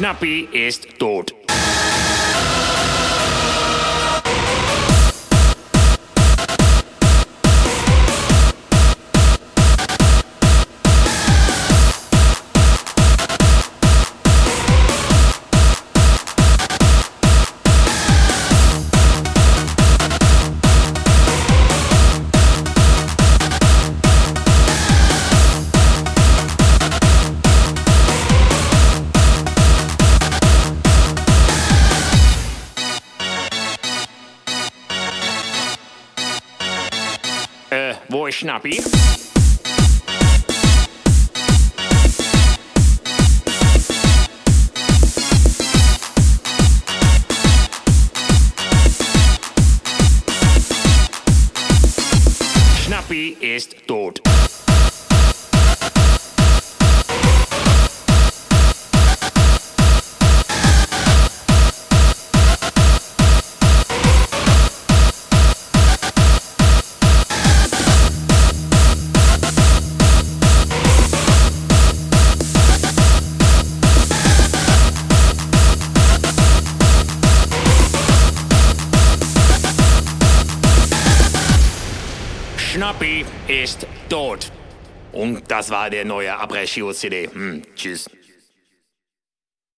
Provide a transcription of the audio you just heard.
Schnappi ist tot. Wo ist Schnappi? Schnappi ist tot. Schnappi ist tot. Und das war der neue Abrechio-CD. Hm, tschüss.